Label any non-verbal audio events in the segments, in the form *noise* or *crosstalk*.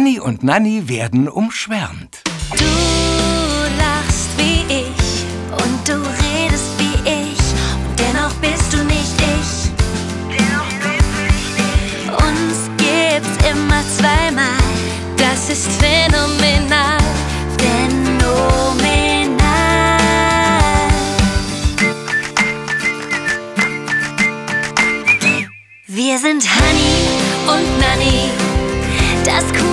Hanni und Nanni werden umschwärmt. Du lachst wie ich und du redest wie ich und dennoch bist du nicht ich. Uns gibt's immer zweimal, das ist phänomenal, phänomenal. Wir sind Honey und Nanny, das coole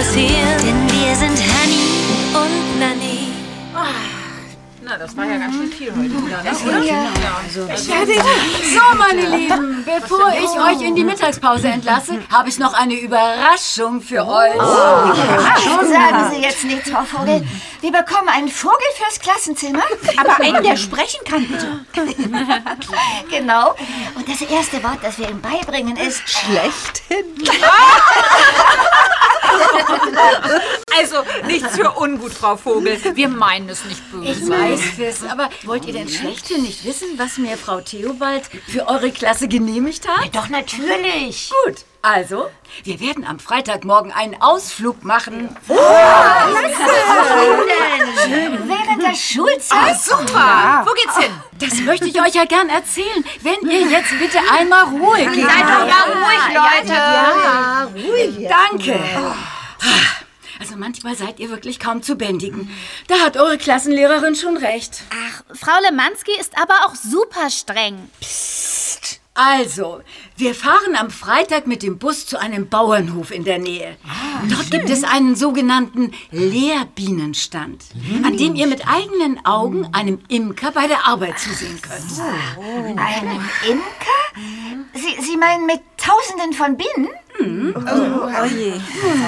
auch nichts passieren. Denn wir sind Das war ja ganz schön viel heute wieder, ne? ging ja. So, meine Lieben, bevor ich euch in die Mittagspause entlasse, habe ich noch eine Überraschung für euch. Sagen Sie jetzt nichts, Frau Vogel. Wir bekommen einen Vogel fürs Klassenzimmer. Aber einen, der sprechen kann, bitte. *laughs* Genau. Und das erste Wort, das wir ihm beibringen, ist Schlechthin. Also, nichts für ungut, Frau Vogel. Wir meinen es nicht böse. Ich weiß, Fiss, aber wollt ihr denn schlechthin nicht wissen, was mir Frau Theobald für eure Klasse genehmigt hat? Doch, natürlich. Gut, also, wir werden am Freitagmorgen einen Ausflug machen. Während der Schulzeit. Super. Wo geht's hin? Das möchte ich euch ja gern erzählen, wenn ihr jetzt bitte einmal Ruhe gebt. Seid doch mal ruhig, Leute. Ja, ruhig. Danke. Also manchmal seid ihr wirklich kaum zu bändigen. Da hat eure Klassenlehrerin schon recht. Ach, Frau Lemanski ist aber auch super streng. Also, wir fahren am Freitag mit dem Bus zu einem Bauernhof in der Nähe. Dort gibt es einen sogenannten Lehrbienenstand, an dem ihr mit eigenen Augen einem Imker bei der Arbeit zusehen könnt. Einem Imker? Sie, Sie meinen mit Tausenden von Bienen?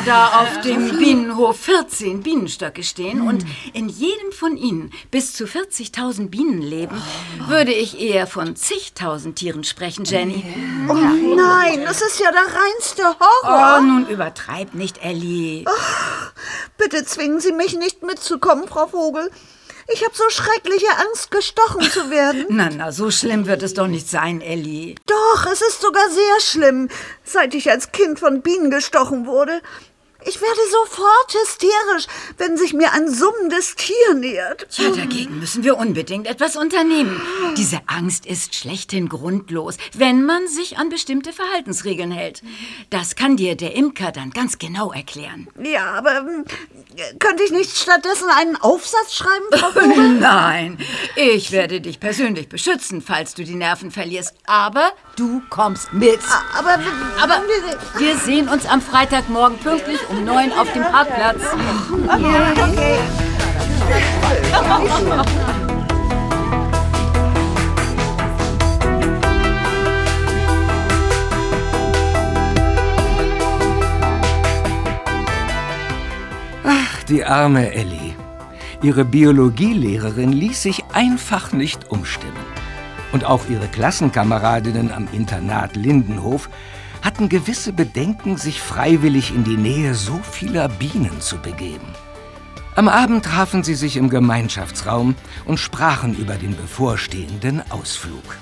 Da auf dem Bienenhof 14 Bienenstöcke stehen und in jedem von ihnen bis zu 40.000 Bienen leben, würde ich eher von zigtausend Tieren sprechen, Jenny. Oh nein, das ist ja der reinste Horror. Oh, nun übertreib nicht, Ellie. Bitte zwingen Sie mich nicht mitzukommen, Frau Vogel. Ich habe so schreckliche Angst, gestochen zu werden. *laughs* Na, na, so schlimm wird es doch nicht sein, Ellie. Doch, es ist sogar sehr schlimm, seit ich als Kind von Bienen gestochen wurde. Ich werde sofort hysterisch, wenn sich mir ein summendes Tier nähert. Tja, dagegen müssen wir unbedingt etwas unternehmen. Diese Angst ist schlechthin grundlos, wenn man sich an bestimmte Verhaltensregeln hält. Das kann dir der Imker dann ganz genau erklären. Ja, aber ähm, könnte ich nicht stattdessen einen Aufsatz schreiben, Frau *laughs* Vogel? Nein, ich werde dich persönlich beschützen, falls du die Nerven verlierst. Aber du kommst mit. Aber, Aber wir sehen uns am Freitagmorgen pünktlich um neun auf dem Parkplatz. Ach, die arme Ellie. Ihre Biologielehrerin ließ sich einfach nicht umstimmen. Und auch ihre Klassenkameradinnen am Internat Lindenhof hatten gewisse Bedenken, sich freiwillig in die Nähe so vieler Bienen zu begeben. Am Abend trafen sie sich im Gemeinschaftsraum und sprachen über den bevorstehenden Ausflug.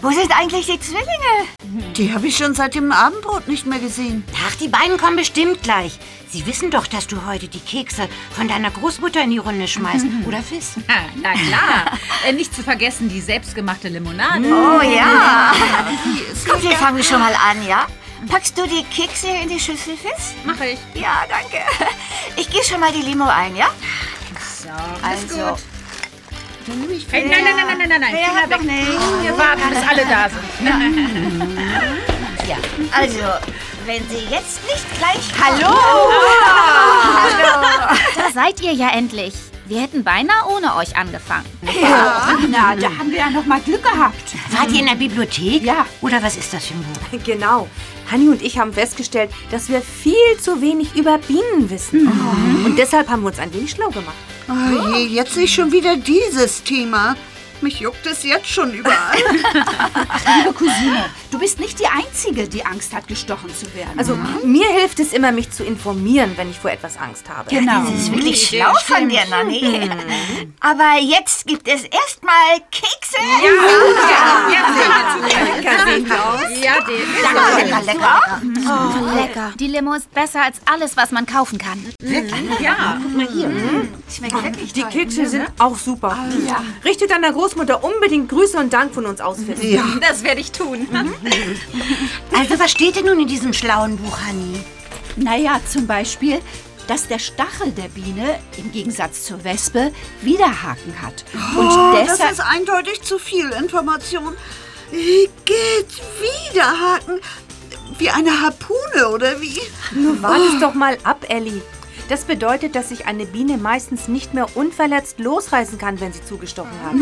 Wo sind eigentlich die Zwillinge? Die habe ich schon seit dem Abendbrot nicht mehr gesehen. Ach, die beiden kommen bestimmt gleich. Sie wissen doch, dass du heute die Kekse von deiner Großmutter in die Runde schmeißt, *laughs* oder Fiss? *laughs* Na klar. Äh, nicht zu vergessen die selbstgemachte Limonade. Oh ja. *laughs* Komm, wir fangen schon mal an, ja? Packst du die Kekse in die Schüssel, Fiss? Mach ich. Ja, danke. Ich gehe schon mal die Limo ein, ja? So, Also, Hey, nein, nein, nein, nein, nein, nein, nein. Finger weg. Wir warten, bis alle da sind. *laughs* ja. Also, wenn Sie jetzt nicht gleich... Hallo! Da seid ihr ja endlich. Wir hätten beinahe ohne euch angefangen. Na, da haben wir ja noch mal Glück gehabt. Wart ihr in der Bibliothek? Ja. Oder was ist das für ein Buch? Genau. Hanni und ich haben festgestellt, dass wir viel zu wenig über Bienen wissen. Und deshalb haben wir uns ein wenig schlau gemacht. Oh je, jetzt ich schon wieder dieses Thema. Mich juckt es jetzt schon überall. *laughs* Liebe Cousine, du bist nicht die Einzige, die Angst hat, gestochen zu werden. Also mir hilft es immer, mich zu informieren, wenn ich vor etwas Angst habe. Genau. Das ist wirklich schlau von dir, Nanni. Aber jetzt gibt es erstmal Kekse. Ja, den. Lecker, lecker. Oh, lecker. Die Limo ist besser als alles, was man kaufen kann. Ja, guck mal hier. Schmeckt wirklich Die Kekse sind auch super. Richtet deiner Großmutter unbedingt Grüße und Dank von uns aus, Fissi. Das werde ich tun. *laughs* Also, was steht denn nun in diesem schlauen Buch, Hanni? Naja, zum Beispiel, dass der Stachel der Biene im Gegensatz zur Wespe Widerhaken hat. Und Oh, das deshalb. ist eindeutig zu viel Information. Wie geht Widerhaken? Wie eine Harpune oder wie? Nur wartest doch mal ab, Ellie. Das bedeutet, dass sich eine Biene meistens nicht mehr unverletzt losreißen kann, wenn sie zugestochen hat.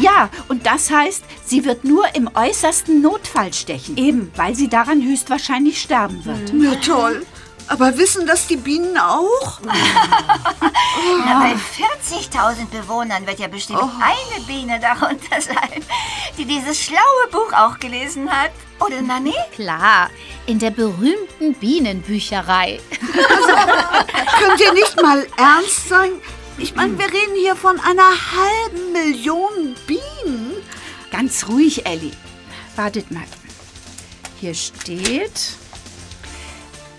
Ja, und das heißt, sie wird nur im äußersten Notfall stechen. Eben, weil sie daran höchstwahrscheinlich sterben wird. Na toll. Aber wissen das die Bienen auch? *laughs* Na, bei 40.000 Bewohnern wird ja bestimmt eine Biene darunter sein, die dieses schlaue Buch auch gelesen hat. Oder Nanni? Klar, in der berühmten Bienenbücherei. *laughs* Könnt ihr nicht mal ernst sein? Ich meine, wir reden hier von einer halben Million Bienen. Ganz ruhig, Ellie. Wartet mal. Hier steht,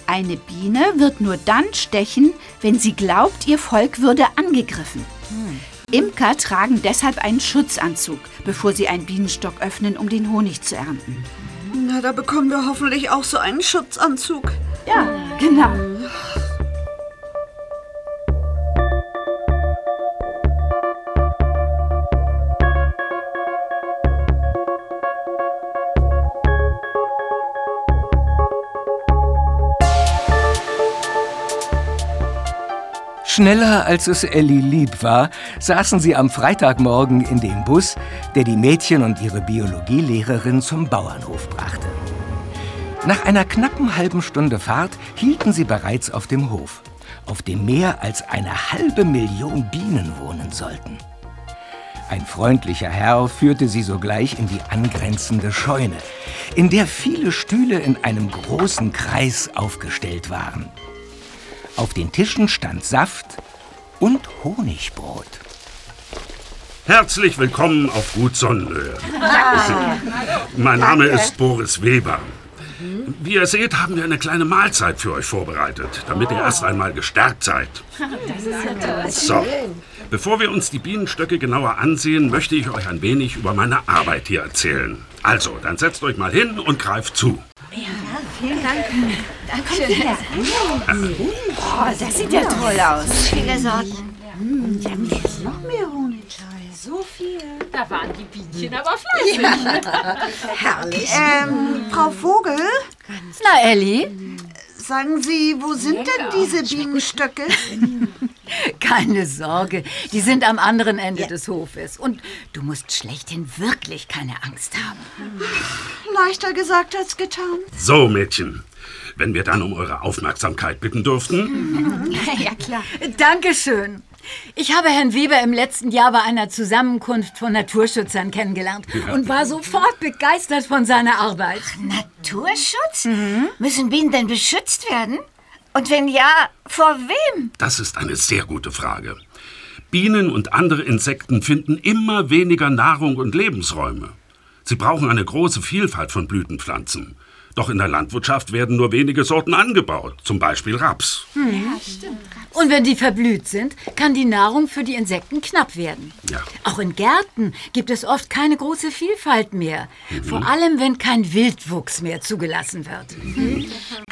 eine Biene wird nur dann stechen, wenn sie glaubt, ihr Volk würde angegriffen. Imker tragen deshalb einen Schutzanzug, bevor sie einen Bienenstock öffnen, um den Honig zu ernten. Na, da bekommen wir hoffentlich auch so einen Schutzanzug. Ja, genau. Schneller als es Elli lieb war, saßen sie am Freitagmorgen in dem Bus, der die Mädchen und ihre Biologielehrerin zum Bauernhof brachte. Nach einer knappen halben Stunde Fahrt hielten sie bereits auf dem Hof, auf dem mehr als eine halbe Million Bienen wohnen sollten. Ein freundlicher Herr führte sie sogleich in die angrenzende Scheune, in der viele Stühle in einem großen Kreis aufgestellt waren. Auf den Tischen stand Saft und Honigbrot. Herzlich willkommen auf Gut Sonnenhöhe. Mein Name ist Boris Weber. Wie ihr seht, haben wir eine kleine Mahlzeit für euch vorbereitet, damit ihr erst einmal gestärkt seid. *laughs* So, bevor wir uns die Bienenstöcke genauer ansehen, möchte ich euch ein wenig über meine Arbeit hier erzählen. Also, dann setzt euch mal hin und greift zu. Oh, das sieht ja toll aus. Viele Sorten. Da waren die Bienchen aber fleißig. Ähm, Frau Vogel, Na, Ellie? sagen Sie, wo sind denn diese Bienenstöcke? *laughs* Keine Sorge, die sind am anderen Ende des Hofes. Und du musst schlechthin wirklich keine Angst haben. Leichter gesagt als getan. So, Mädchen, wenn wir dann um eure Aufmerksamkeit bitten dürften. *laughs* Ja, klar. Dankeschön. Ich habe Herrn Weber im letzten Jahr bei einer Zusammenkunft von Naturschützern kennengelernt und war sofort begeistert von seiner Arbeit. Naturschutz? Müssen Bienen denn beschützt werden? Und wenn ja, vor wem? Das ist eine sehr gute Frage. Bienen und andere Insekten finden immer weniger Nahrung und Lebensräume. Sie brauchen eine große Vielfalt von Blütenpflanzen. Doch in der Landwirtschaft werden nur wenige Sorten angebaut, zum Beispiel Raps. Und wenn die verblüht sind, kann die Nahrung für die Insekten knapp werden. Ja. Auch in Gärten gibt es oft keine große Vielfalt mehr. Vor allem, wenn kein Wildwuchs mehr zugelassen wird.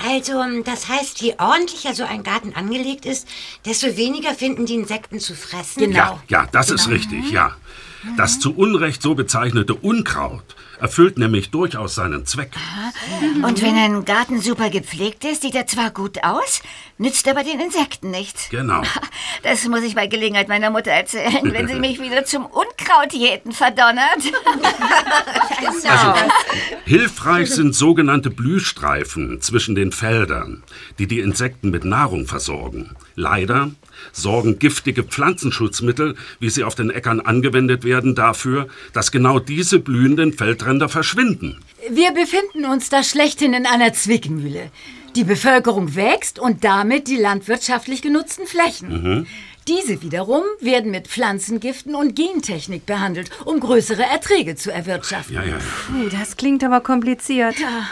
Also, das heißt, je ordentlicher so ein Garten angelegt ist, desto weniger finden die Insekten zu fressen. Genau. Ja, ja, das ist richtig, ja. Das zu Unrecht so bezeichnete Unkraut Erfüllt nämlich durchaus seinen Zweck. Und wenn ein Garten super gepflegt ist, sieht er zwar gut aus, nützt aber den Insekten nichts. Genau. *laughs* Das muss ich bei Gelegenheit meiner Mutter erzählen, wenn sie mich wieder zum Unkrautjäten verdonnert. *laughs* Also, hilfreich sind sogenannte Blühstreifen zwischen den Feldern, die die Insekten mit Nahrung versorgen. Leider sorgen giftige Pflanzenschutzmittel, wie sie auf den Äckern angewendet werden, dafür, dass genau diese blühenden Feldränder verschwinden. Wir befinden uns da schlechthin in einer Zwickmühle. Die Bevölkerung wächst und damit die landwirtschaftlich genutzten Flächen. Diese wiederum werden mit Pflanzengiften und Gentechnik behandelt, um größere Erträge zu erwirtschaften. Ja, ja. Puh, das klingt aber kompliziert. Ja,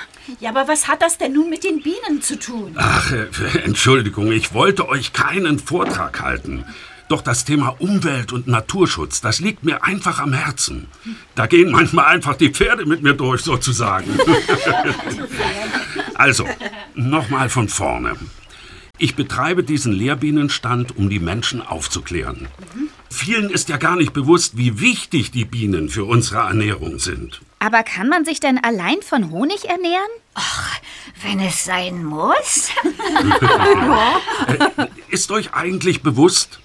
aber was hat das denn nun mit den Bienen zu tun? Ach, äh, Entschuldigung, ich wollte euch keinen Vortrag halten. Doch das Thema Umwelt und Naturschutz, das liegt mir einfach am Herzen. Da gehen manchmal einfach die Pferde mit mir durch, sozusagen. *laughs* also, nochmal von vorne. Ich betreibe diesen Lehrbienenstand, um die Menschen aufzuklären. Vielen ist ja gar nicht bewusst, wie wichtig die Bienen für unsere Ernährung sind. Aber kann man sich denn allein von Honig ernähren? Wenn es sein muss. *laughs* Ist euch eigentlich bewusst,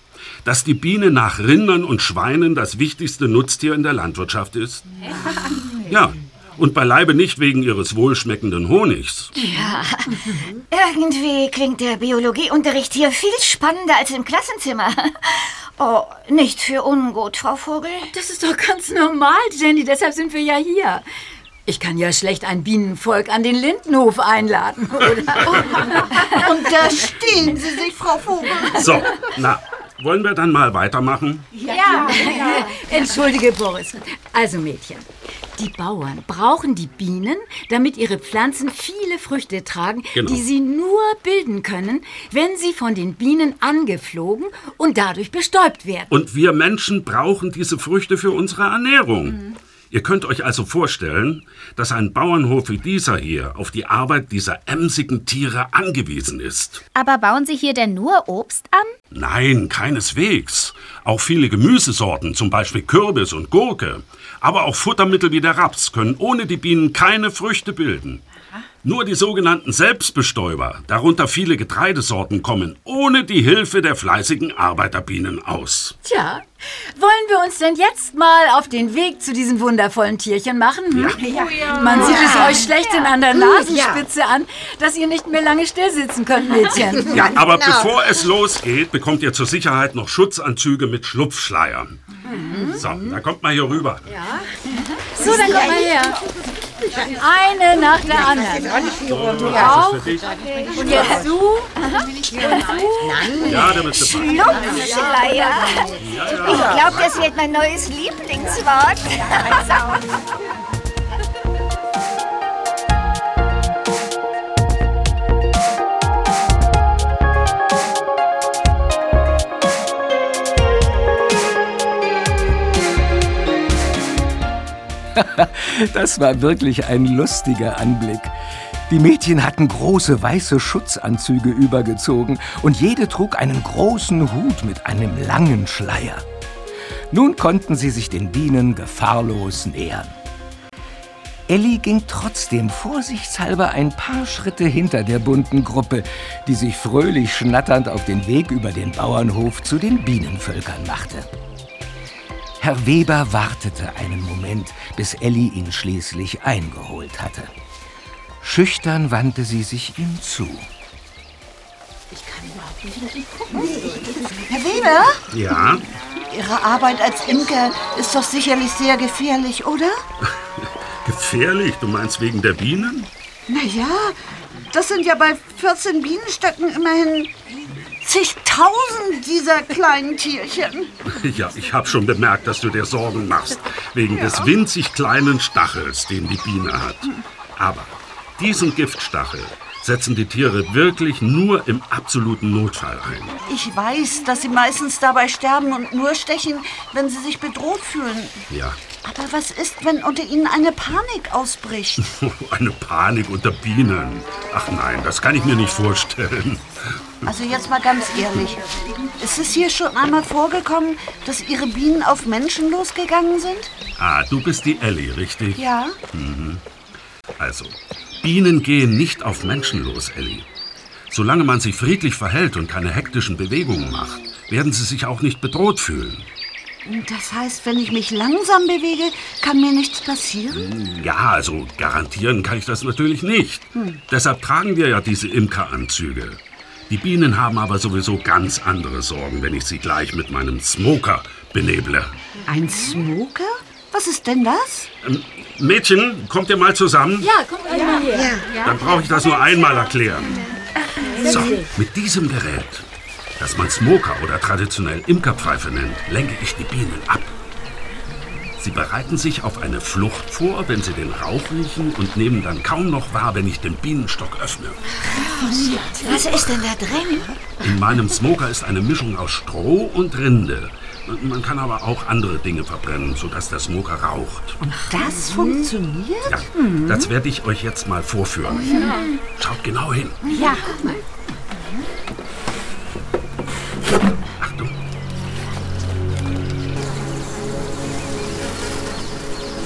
dass die Biene nach Rindern und Schweinen das wichtigste Nutztier in der Landwirtschaft ist? Ja, und beileibe nicht wegen ihres wohlschmeckenden Honigs. Ja, irgendwie klingt der Biologieunterricht hier viel spannender als im Klassenzimmer. Oh, nicht für ungut, Frau Vogel. Das ist doch ganz normal, Jenny, deshalb sind wir ja hier. Ich kann ja schlecht ein Bienenvolk an den Lindenhof einladen, oder? *laughs* Und da stehen Sie sich, Frau Vogel. So, na, wollen wir dann mal weitermachen? Ja, *laughs* Entschuldige, Boris. Also, Mädchen, die Bauern brauchen die Bienen, damit ihre Pflanzen viele Früchte tragen, Genau. die sie nur bilden können, wenn sie von den Bienen angeflogen und dadurch bestäubt werden. Und wir Menschen brauchen diese Früchte für unsere Ernährung. Ihr könnt euch also vorstellen, dass ein Bauernhof wie dieser hier auf die Arbeit dieser emsigen Tiere angewiesen ist. Aber bauen Sie hier denn nur Obst an? Nein, keineswegs. Auch viele Gemüsesorten, zum Beispiel Kürbis und Gurke, aber auch Futtermittel wie der Raps können ohne die Bienen keine Früchte bilden. Nur die sogenannten Selbstbestäuber, darunter viele Getreidesorten, kommen ohne die Hilfe der fleißigen Arbeiterbienen aus. Tja, wollen wir uns denn jetzt mal auf den Weg zu diesen wundervollen Tierchen machen? Hm? Man sieht es euch schlecht in an der Nasenspitze an, dass ihr nicht mehr lange still sitzen könnt, Mädchen. *laughs* Ja, aber bevor es losgeht, bekommt ihr zur Sicherheit noch Schutzanzüge mit Schlupfschleiern. So, dann kommt mal hier rüber. So, dann kommt mal her. Eine nach der anderen. Das auch. Und jetzt du. Ja, der wird dabei. Schlupfschleier. Ich glaube, das wird mein neues Lieblingswort. *laughs* Das war wirklich ein lustiger Anblick. Die Mädchen hatten große weiße Schutzanzüge übergezogen und jede trug einen großen Hut mit einem langen Schleier. Nun konnten sie sich den Bienen gefahrlos nähern. Elli ging trotzdem vorsichtshalber ein paar Schritte hinter der bunten Gruppe, die sich fröhlich schnatternd auf den Weg über den Bauernhof zu den Bienenvölkern machte. Herr Weber wartete einen Moment, bis Elli ihn schließlich eingeholt hatte. Schüchtern wandte sie sich ihm zu. Herr Weber, Ja, Ihre Arbeit als Imker ist doch sicherlich sehr gefährlich, oder? *laughs* gefährlich. Du meinst wegen der Bienen? Naja, das sind ja bei 14 Bienenstöcken immerhin zigtausend dieser kleinen Tierchen. Ja, ich habe schon bemerkt, dass du dir Sorgen machst. Wegen des winzig kleinen Stachels, den die Biene hat. Aber diesen Giftstachel setzen die Tiere wirklich nur im absoluten Notfall ein. Ich weiß, dass sie meistens dabei sterben und nur stechen, wenn sie sich bedroht fühlen. Ja, Aber was ist, wenn unter ihnen eine Panik ausbricht? *laughs* Eine Panik unter Bienen. Ach nein, das kann ich mir nicht vorstellen. Also jetzt mal ganz ehrlich. Ist es hier schon einmal vorgekommen, dass Ihre Bienen auf Menschen losgegangen sind? Ah, du bist die Ellie, richtig? Ja. Mhm. Also, Bienen gehen nicht auf Menschen los, Ellie. Solange man sich friedlich verhält und keine hektischen Bewegungen macht, werden sie sich auch nicht bedroht fühlen. Das heißt, wenn ich mich langsam bewege, kann mir nichts passieren? Ja, also garantieren kann ich das natürlich nicht. Hm. Deshalb tragen wir ja diese Imkeranzüge. Die Bienen haben aber sowieso ganz andere Sorgen, wenn ich sie gleich mit meinem Smoker beneble. Ein Smoker? Was ist denn das? Ähm, Mädchen, kommt ihr mal zusammen? Ja, kommt mal her. Dann brauche ich das nur einmal erklären. So, mit diesem Gerät, das man Smoker oder traditionell Imkerpfeife nennt, lenke ich die Bienen ab. Sie bereiten sich auf eine Flucht vor, wenn sie den Rauch riechen und nehmen dann kaum noch wahr, wenn ich den Bienenstock öffne. Was ist denn da drin? In meinem Smoker ist eine Mischung aus Stroh und Rinde. Man kann aber auch andere Dinge verbrennen, sodass der Smoker raucht. Das funktioniert? Ja, das werde ich euch jetzt mal vorführen. Schaut genau hin. Ja, guck mal.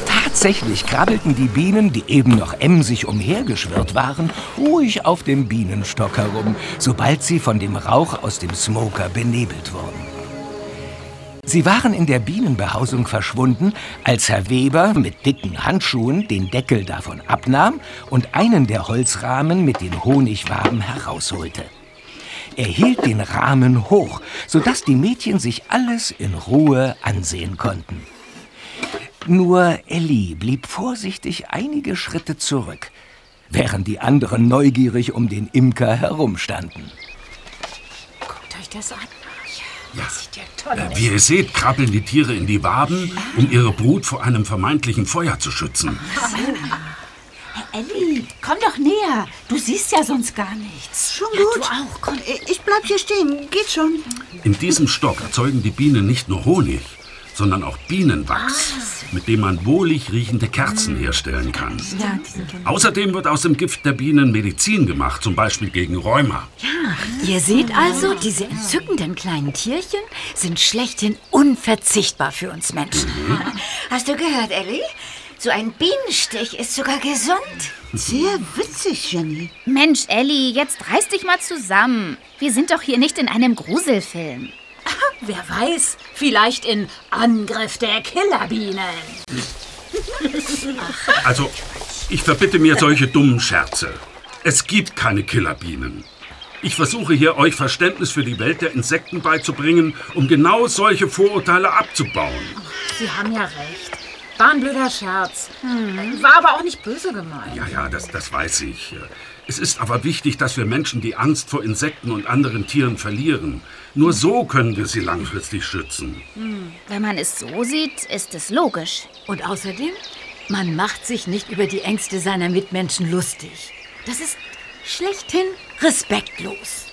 Tatsächlich krabbelten die Bienen, die eben noch emsig umhergeschwirrt waren, ruhig auf dem Bienenstock herum, sobald sie von dem Rauch aus dem Smoker benebelt wurden. Sie waren in der Bienenbehausung verschwunden, als Herr Weber mit dicken Handschuhen den Deckel davon abnahm und einen der Holzrahmen mit den Honigwaben herausholte. Er hielt den Rahmen hoch, sodass die Mädchen sich alles in Ruhe ansehen konnten. Nur Ellie blieb vorsichtig einige Schritte zurück, während die anderen neugierig um den Imker herumstanden. Guckt euch das an. Ja. Sieht ja toll Äh, aus. Wie ihr seht, krabbeln die Tiere in die Waben, um ihre Brut vor einem vermeintlichen Feuer zu schützen. Elli, komm doch näher. Du siehst ja sonst gar nichts. Schon gut. Du auch, komm. Ich bleib hier stehen. Geht schon. In diesem Stock erzeugen die Bienen nicht nur Honig, sondern auch Bienenwachs, mit dem man wohlig riechende Kerzen herstellen kann. Ja, Außerdem wird aus dem Gift der Bienen Medizin gemacht, zum Beispiel gegen Rheuma. Ihr seht also, diese entzückenden kleinen Tierchen sind schlechthin unverzichtbar für uns Menschen. Hast du gehört, Ellie? So ein Bienenstich ist sogar gesund. Sehr witzig, Jenny. Mensch, Elli, jetzt reiß dich mal zusammen. Wir sind doch hier nicht in einem Gruselfilm. Wer weiß, vielleicht in Angriff der Killerbienen. *laughs* Also, ich verbitte mir solche dummen Scherze. Es gibt keine Killerbienen. Ich versuche hier, euch Verständnis für die Welt der Insekten beizubringen, um genau solche Vorurteile abzubauen. Sie haben ja recht. War ein blöder Scherz. War aber auch nicht böse gemeint. Ja, ja, das, das weiß ich. Es ist aber wichtig, dass wir Menschen die Angst vor Insekten und anderen Tieren verlieren. Nur so können wir sie langfristig schützen. Wenn man es so sieht, ist es logisch. Und außerdem, man macht sich nicht über die Ängste seiner Mitmenschen lustig. Das ist schlechthin respektlos.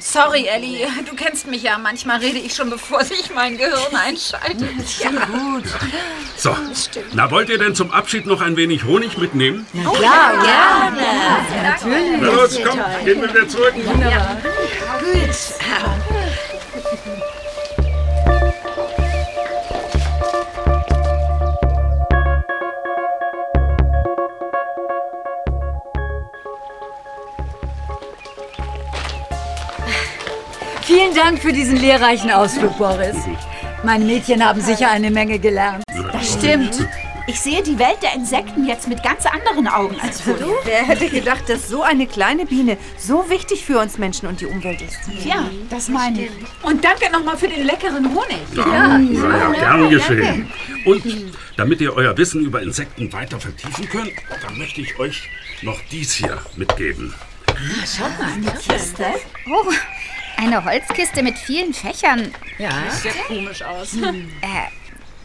Sorry, Ellie, du kennst mich ja. Manchmal rede ich schon, bevor sich mein Gehirn *laughs* einschaltet. Ja, gut. So, na wollt ihr denn zum Abschied noch ein wenig Honig mitnehmen? Ja, gerne. Natürlich. Na los, komm, gehen wir wieder zurück. Gut. Vielen Dank für diesen lehrreichen Ausflug, Boris. Meine Mädchen haben sicher eine Menge gelernt. Das stimmt. Ich sehe die Welt der Insekten jetzt mit ganz anderen Augen als früher. Wer hätte gedacht, dass so eine kleine Biene so wichtig für uns Menschen und die Umwelt ist? Ja, das meine ich. Und danke nochmal für den leckeren Honig. Ja, ja, gern geschehen. Und damit ihr euer Wissen über Insekten weiter vertiefen könnt, dann möchte ich euch noch dies hier mitgeben. Schaut mal, eine Kiste. Oh, eine Holzkiste mit vielen Fächern. Ja, sieht sehr komisch aus. Äh,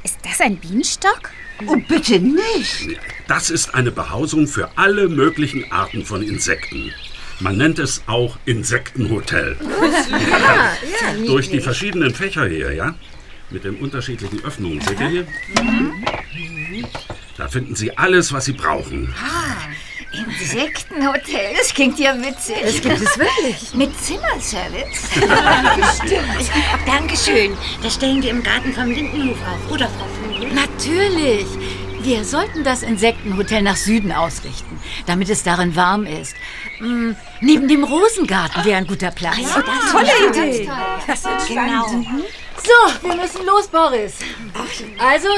ist das ein Bienenstock? Oh, bitte nicht. Das ist eine Behausung für alle möglichen Arten von Insekten. Man nennt es auch Insektenhotel. *laughs* Durch die verschiedenen Fächer hier, ja? mit den unterschiedlichen Öffnungen. Seht ihr hier? Da finden Sie alles, was Sie brauchen. Insektenhotel, das klingt ja witzig. Das gibt es wirklich. Mit Zimmerservice. *laughs* Stimmt. Dankeschön. Das stellen wir im Garten vom Lindenhof auf, oder Frau Vogel? Natürlich. Wir sollten das Insektenhotel nach Süden ausrichten, damit es darin warm ist. Hm, neben dem Rosengarten wäre ein guter Platz. Tolle Idee. Das ist genau. So, wir müssen los, Boris. Also,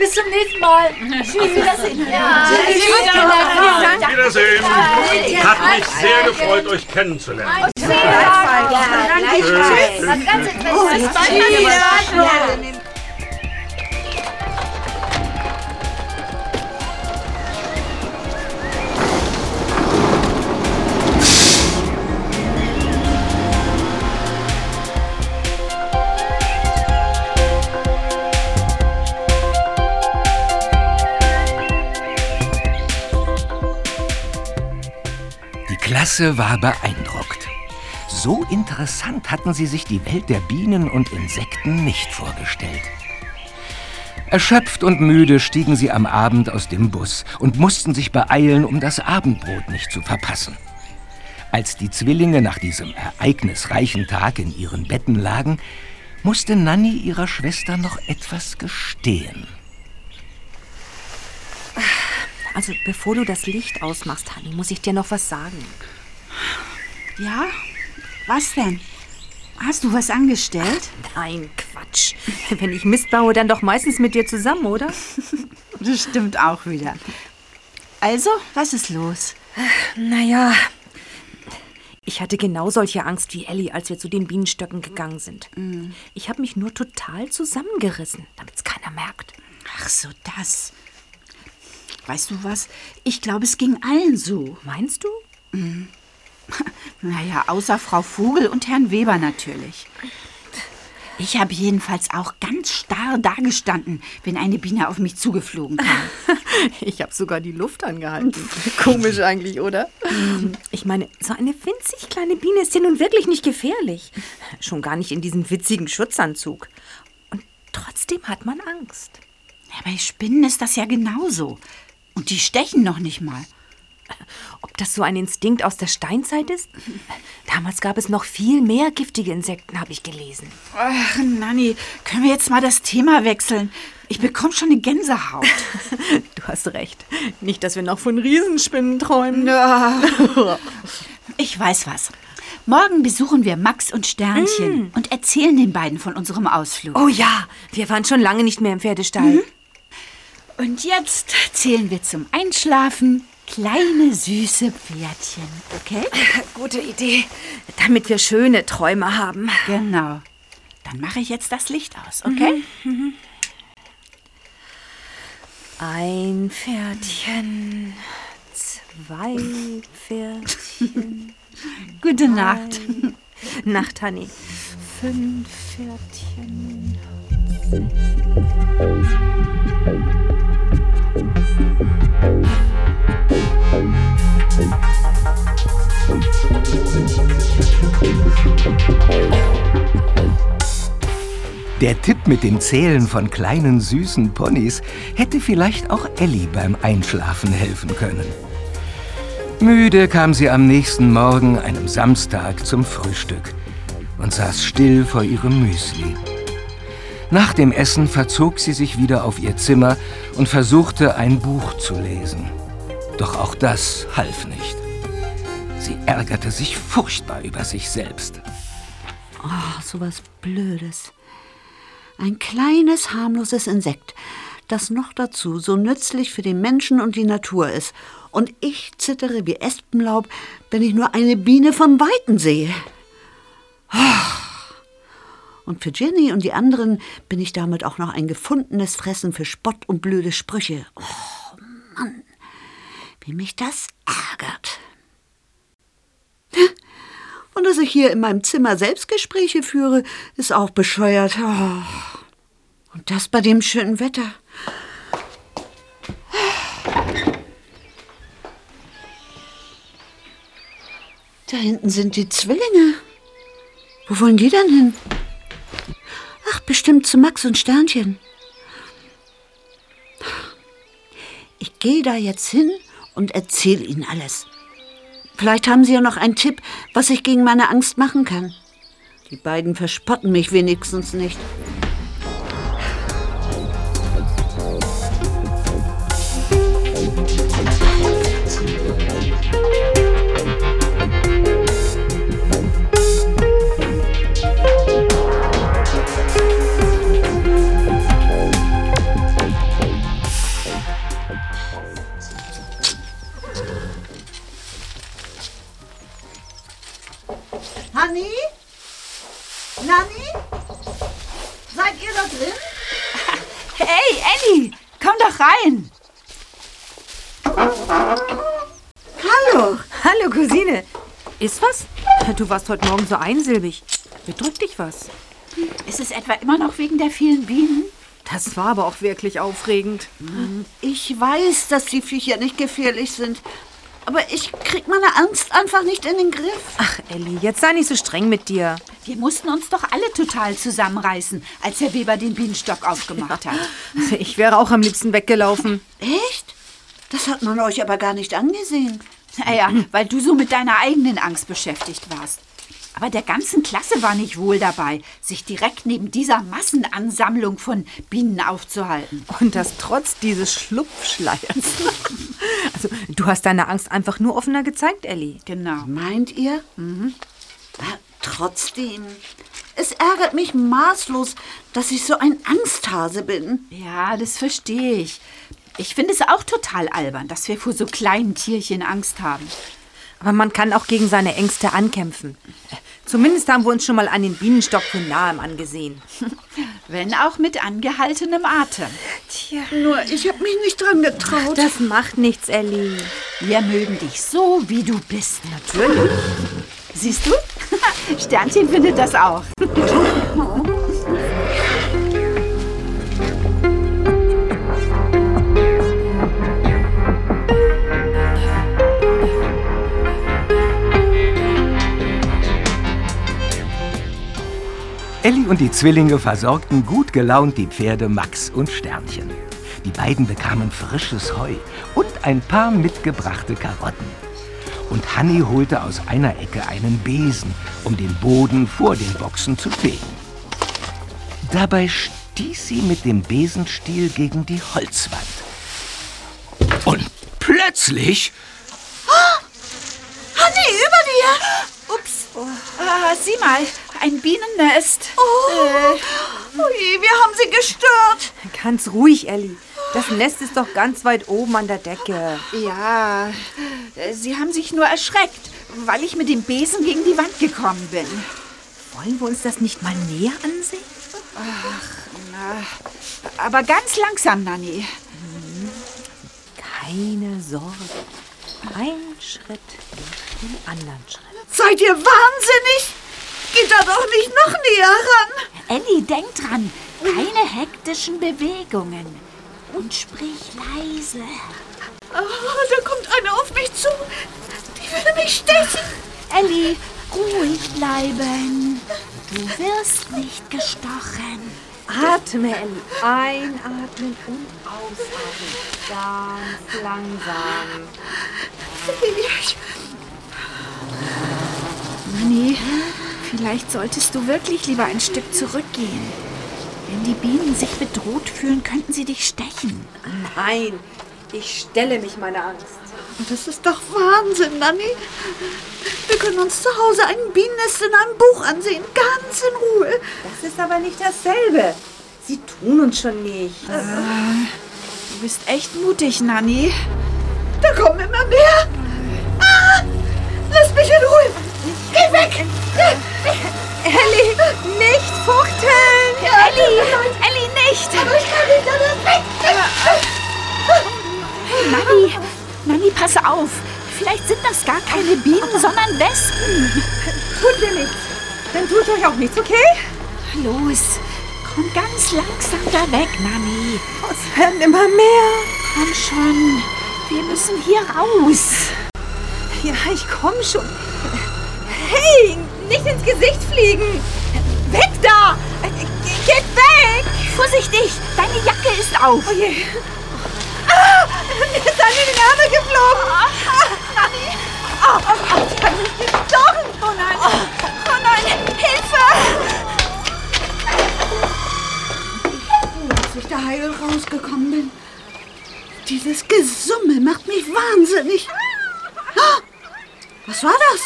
bis zum nächsten Mal. Tschüss. Wiedersehen. Ja, Auf Wiedersehen. Hat mich sehr gefreut, euch kennenzulernen. Ja, gleichfalls. War ganz interessant. Die Klasse war beeindruckt. So interessant hatten sie sich die Welt der Bienen und Insekten nicht vorgestellt. Erschöpft und müde stiegen sie am Abend aus dem Bus und mussten sich beeilen, um das Abendbrot nicht zu verpassen. Als die Zwillinge nach diesem ereignisreichen Tag in ihren Betten lagen, musste Nanny ihrer Schwester noch etwas gestehen. Also, bevor du das Licht ausmachst, Hanni, muss ich dir noch was sagen. Ja? Was denn? Hast du was angestellt? Nein, Quatsch. Wenn ich Mist baue, dann doch meistens mit dir zusammen, oder? *laughs* Das stimmt auch wieder. Also, was ist los? Naja, ich hatte genau solche Angst wie Ellie, als wir zu den Bienenstöcken gegangen sind. Ich habe mich nur total zusammengerissen, damit es keiner merkt. Ach so, das. Weißt du was? Ich glaube, es ging allen so. Meinst du? *laughs* Naja, außer Frau Vogel und Herrn Weber natürlich. Ich habe jedenfalls auch ganz starr dagestanden, wenn eine Biene auf mich zugeflogen kam. *laughs* Ich habe sogar die Luft angehalten. Komisch eigentlich, oder? Ich meine, so eine winzig kleine Biene ist ja nun wirklich nicht gefährlich. Schon gar nicht in diesem witzigen Schutzanzug. Und trotzdem hat man Angst. Ja, bei Spinnen ist das ja genauso. Und die stechen noch nicht mal. Ob das so ein Instinkt aus der Steinzeit ist? Damals gab es noch viel mehr giftige Insekten, habe ich gelesen. Ach, Nanni, können wir jetzt mal das Thema wechseln? Ich bekomme schon eine Gänsehaut. *laughs* Du hast recht. Nicht, dass wir noch von Riesenspinnen träumen. *laughs* Ich weiß was. Morgen besuchen wir Max und Sternchen und erzählen den beiden von unserem Ausflug. Oh ja, wir waren schon lange nicht mehr im Pferdestall. Und jetzt zählen wir zum Einschlafen kleine süße Pferdchen, okay? *laughs* Gute Idee, damit wir schöne Träume haben. Genau. Dann mache ich jetzt das Licht aus, okay? Ein Pferdchen, zwei Pferdchen. *laughs* Gute Nacht. Nacht, Hanni. Fünf Pferdchen. Der Tipp mit dem Zählen von kleinen süßen Ponys hätte vielleicht auch Ellie beim Einschlafen helfen können. Müde kam sie am nächsten Morgen, einem Samstag, zum Frühstück und saß still vor ihrem Müsli. Nach dem Essen verzog sie sich wieder auf ihr Zimmer und versuchte, ein Buch zu lesen. Doch auch das half nicht. Sie ärgerte sich furchtbar über sich selbst. Oh, sowas Blödes. Ein kleines, harmloses Insekt, das noch dazu so nützlich für den Menschen und die Natur ist. Und ich zittere wie Espenlaub, wenn ich nur eine Biene vom Weiten sehe. Und für Jenny und die anderen bin ich damit auch noch ein gefundenes Fressen für Spott und blöde Sprüche. Oh Mann, wie mich das ärgert. Und dass ich hier in meinem Zimmer Selbstgespräche führe, ist auch bescheuert. Oh. Und das bei dem schönen Wetter. Da hinten sind die Zwillinge. Wo wollen die denn hin? Ach, bestimmt zu Max und Sternchen. Ich gehe da jetzt hin und erzähle ihnen alles. Vielleicht haben sie ja noch einen Tipp, was ich gegen meine Angst machen kann. Die beiden verspotten mich wenigstens nicht. Hanni? Nanni? Seid ihr da drin? Hey, Elli, komm doch rein. Hallo. Hallo, Cousine. Ist was? Du warst heute Morgen so einsilbig. Bedrückt dich was? Ist es etwa immer noch wegen der vielen Bienen? Das war aber auch wirklich aufregend. Ich weiß, dass die Viecher nicht gefährlich sind. Aber ich krieg meine Angst einfach nicht in den Griff. Ach, Elli, jetzt sei nicht so streng mit dir. Wir mussten uns doch alle total zusammenreißen, als Herr Weber den Bienenstock aufgemacht hat. *laughs* Ich wäre auch am liebsten weggelaufen. Echt? Das hat man euch aber gar nicht angesehen. Naja, weil du so mit deiner eigenen Angst beschäftigt warst. Aber der ganzen Klasse war nicht wohl dabei, sich direkt neben dieser Massenansammlung von Bienen aufzuhalten. Und das trotz dieses Schlupfschleiers. *laughs* Also, du hast deine Angst einfach nur offener gezeigt, Elli. Genau. Meint ihr? Mhm. Trotzdem. Es ärgert mich maßlos, dass ich so ein Angsthase bin. Ja, das verstehe ich. Ich finde es auch total albern, dass wir vor so kleinen Tierchen Angst haben. Aber man kann auch gegen seine Ängste ankämpfen. Zumindest haben wir uns schon mal an den Bienenstock von nahem angesehen. *laughs* Wenn auch mit angehaltenem Atem. Tja. Nur ich habe mich nicht dran getraut. Das macht nichts, Elli. Wir mögen dich so, wie du bist. Natürlich. Siehst du? *laughs* Sternchen findet das auch. *laughs* Elli und die Zwillinge versorgten gut gelaunt die Pferde Max und Sternchen. Die beiden bekamen frisches Heu und ein paar mitgebrachte Karotten. Und Hanni holte aus einer Ecke einen Besen, um den Boden vor den Boxen zu fegen. Dabei stieß sie mit dem Besenstiel gegen die Holzwand. Und plötzlich Hanni, über dir! Ups. Ah, sieh mal, ein Bienennest. Oh, oh je, wir haben sie gestört. Ganz ruhig, Elli. Das Nest ist doch ganz weit oben an der Decke. Ja, äh, sie haben sich nur erschreckt, weil ich mit dem Besen gegen die Wand gekommen bin. Wollen wir uns das nicht mal näher ansehen? Ach, na, aber ganz langsam, Nanni. Keine Sorge. Ein Schritt nach dem anderen Schritt. Seid ihr wahnsinnig? Geht da doch nicht noch näher ran. Elli, denk dran, keine hektischen Bewegungen. Und sprich leise. Oh, da kommt eine auf mich zu. Die will mich stechen. Elli, ruhig bleiben. Du wirst nicht gestochen. Atme, Elli. Einatmen und ausatmen. Ganz langsam. Nanni, vielleicht solltest du wirklich lieber ein Stück zurückgehen. Wenn die Bienen sich bedroht fühlen, könnten sie dich stechen. Nein, ich stelle mich meiner Angst. Das ist doch Wahnsinn, Nanni. Wir können uns zu Hause ein Bienennest in einem Buch ansehen, ganz in Ruhe. Das ist aber nicht dasselbe. Sie tun uns schon nicht. Du bist echt mutig, Nanni. Da kommen immer mehr. Ah, lass mich in Ruhe. Geh weg. Elli, nicht fuchteln! Elli, Elli, nicht! Aber ich kann nicht anders weg. Nanni, Nanni, pass auf. Vielleicht sind das gar keine Bienen, sondern Wespen. Tut mir nichts. Dann tut euch auch nichts, okay? Los, komm ganz langsam da weg, Nanni. Es werden immer mehr. Komm schon, wir müssen hier raus. Ja, ich komme schon. Hey, nicht ins Gesicht fliegen. Weg da! Geht weg! Vorsichtig, deine Jacke ist auf. Oh je. Ah, mir ist an die Arme geflogen. Ah, Nanni. Oh, oh, oh, ich kann mich gestochen. Oh nein. Oh, oh nein, Hilfe! Als ich da heil rausgekommen bin. Dieses Gesumme macht mich wahnsinnig. Ah, Was war das?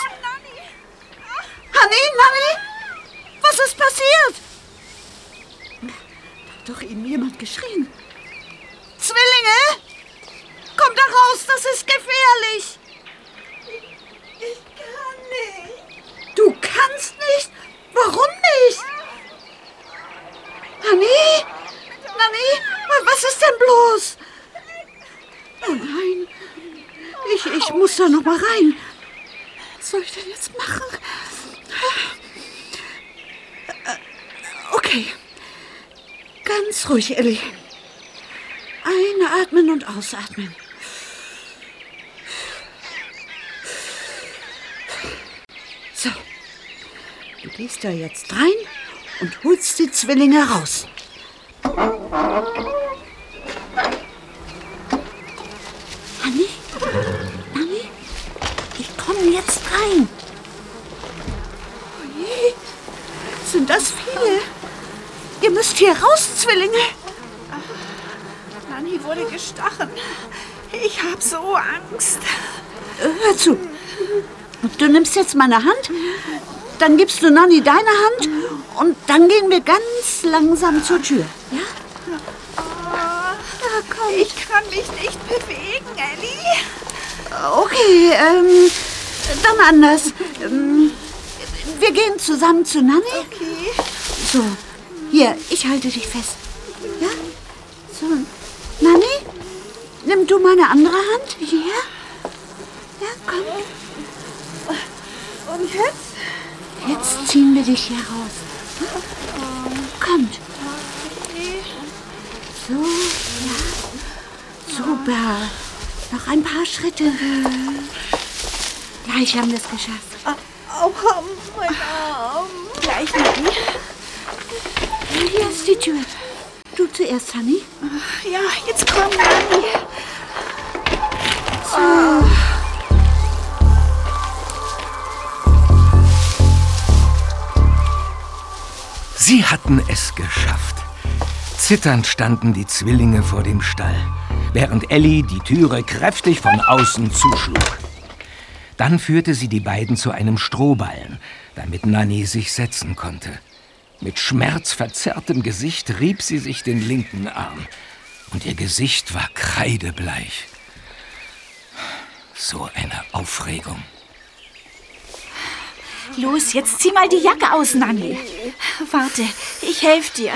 Hanni, Nanni, was ist passiert? Da hat doch eben jemand geschrien. Zwillinge, kommt da raus, das ist gefährlich. Ich kann nicht. Du kannst nicht? Warum nicht? Nanni, Nanni, was ist denn bloß? Oh nein, ich, ich muss da noch mal rein. Was soll ich denn jetzt machen? Äh, Okay, ganz ruhig, Ellie. Einatmen und ausatmen. So, du gehst da jetzt rein und holst die Zwillinge raus. Anni? Anni? Ich komme jetzt rein. Oh je, sind das viele? Ihr müsst hier raus, Zwillinge. Nanni wurde gestochen. Ich hab so Angst. Äh, Hör zu. Du nimmst jetzt meine Hand, dann gibst du Nanni deine Hand und dann gehen wir ganz langsam zur Tür. Ja? Ich kann mich nicht bewegen, Ellie. Okay, ähm, dann anders. Ähm, wir gehen zusammen zu Nanni. Okay. So, hier, ich halte dich fest. Ja? So, Nanni, nimm du meine andere Hand. Hier. Ja, komm. Und jetzt? Jetzt ziehen wir dich hier raus. Kommt. So, ja. Super. Noch ein paar Schritte. Gleich haben wir es geschafft. Aua, mein Arm. Gleich, Nanni. Ist die Tür. Du zuerst, Honey. Ja, jetzt komm, Nanni. So. Sie hatten es geschafft. Zitternd standen die Zwillinge vor dem Stall, während Ellie die Türe kräftig von außen zuschlug. Dann führte sie die beiden zu einem Strohballen, damit Nanny sich setzen konnte. Mit schmerzverzerrtem Gesicht rieb sie sich den linken Arm, und ihr Gesicht war kreidebleich. So eine Aufregung. Los, jetzt zieh mal die Jacke aus, Nanni. Warte, ich helfe dir.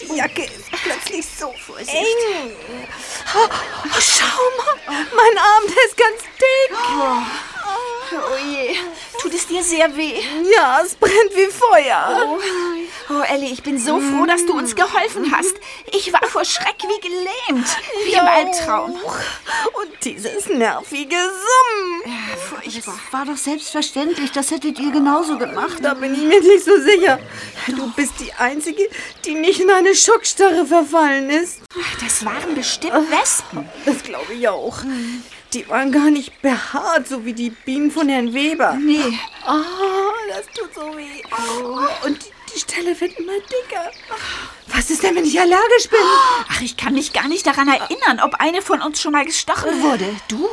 Die Jacke ist plötzlich so eng. Oh, oh, schau mal, mein Arm, der ist ganz dick. Oh je, tut es dir sehr weh? Ja, es brennt wie Feuer. Oh, oh Ellie, ich bin so froh, dass du uns geholfen hast. Ich war vor Schreck wie gelähmt, wie im Albtraum. Und dieses nervige Summen. Das war doch selbstverständlich. Das hättet ihr genauso gemacht. Da bin ich mir nicht so sicher. Du bist die Einzige, die nicht in eine Schockstarre verfallen ist. Das waren bestimmt Wespen. Das glaube ich auch. Die waren gar nicht behaart, so wie die Bienen von Herrn Weber. Nee. Oh, das tut so weh. Und die, die Stelle wird immer dicker. Was ist denn, wenn ich allergisch bin? Ach, ich kann mich gar nicht daran erinnern, ob eine von uns schon mal gestochen wurde. Du?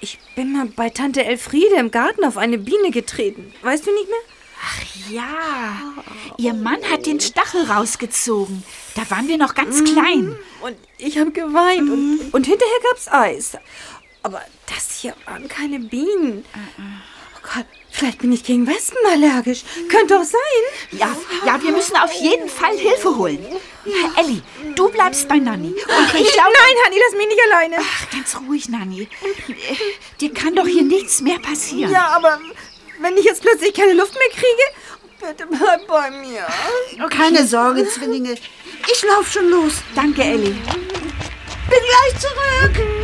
Ich bin mal bei Tante Elfriede im Garten auf eine Biene getreten. Weißt du nicht mehr? Ach ja. Ihr Mann hat den Stachel rausgezogen. Da waren wir noch ganz klein. Und ich habe geweint. Und, und hinterher gab's Eis. Aber das hier waren keine Bienen. Oh Gott, vielleicht bin ich gegen Wespen allergisch. Könnte doch sein. Ja, ja, wir müssen auf jeden Fall Hilfe holen. Elli, du bleibst bei Nanni. Und ich glaube... Nein, Hanni, lass mich nicht alleine. Ach, ganz ruhig, Nanni. Dir kann doch hier nichts mehr passieren. Ja, aber wenn ich jetzt plötzlich keine Luft mehr kriege, bitte bleib bei mir. Keine Sorge, Zwillinge. Ich lauf schon los. Danke, Elli. Bin gleich zurück.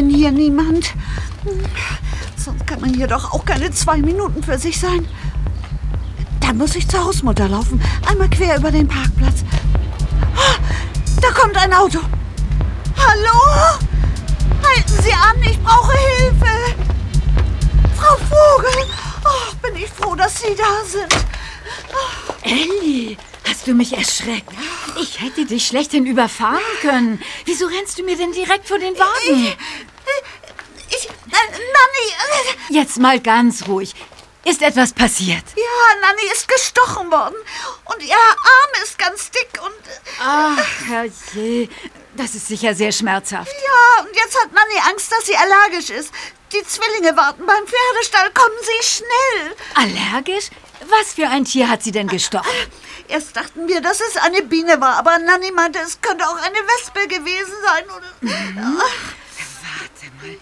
Hier niemand? Sonst kann man hier doch auch keine zwei Minuten für sich sein. Dann muss ich zur Hausmutter laufen. Einmal quer über den Parkplatz. Ah, Da kommt ein Auto. Hallo? Halten Sie an, ich brauche Hilfe. Frau Vogel, oh, bin ich froh, dass Sie da sind. Elli, hast du mich erschreckt? Ich hätte dich schlechthin überfahren können. Wieso rennst du mir denn direkt vor den Wagen? Ich, äh, Nanni, äh, Jetzt mal ganz ruhig. Ist etwas passiert? ja, Nanni ist gestochen worden und ihr Arm ist ganz dick und... äh, Ach, herrje. Das ist sicher sehr schmerzhaft. Ja, und jetzt hat Nanni Angst, dass sie allergisch ist. Die Zwillinge warten beim Pferdestall. Kommen Sie schnell. Allergisch? Was für ein Tier hat sie denn gestochen? Erst dachten wir, dass es eine Biene war, aber Nanni meinte, es könnte auch eine Wespe gewesen sein. Oder... Warte mal.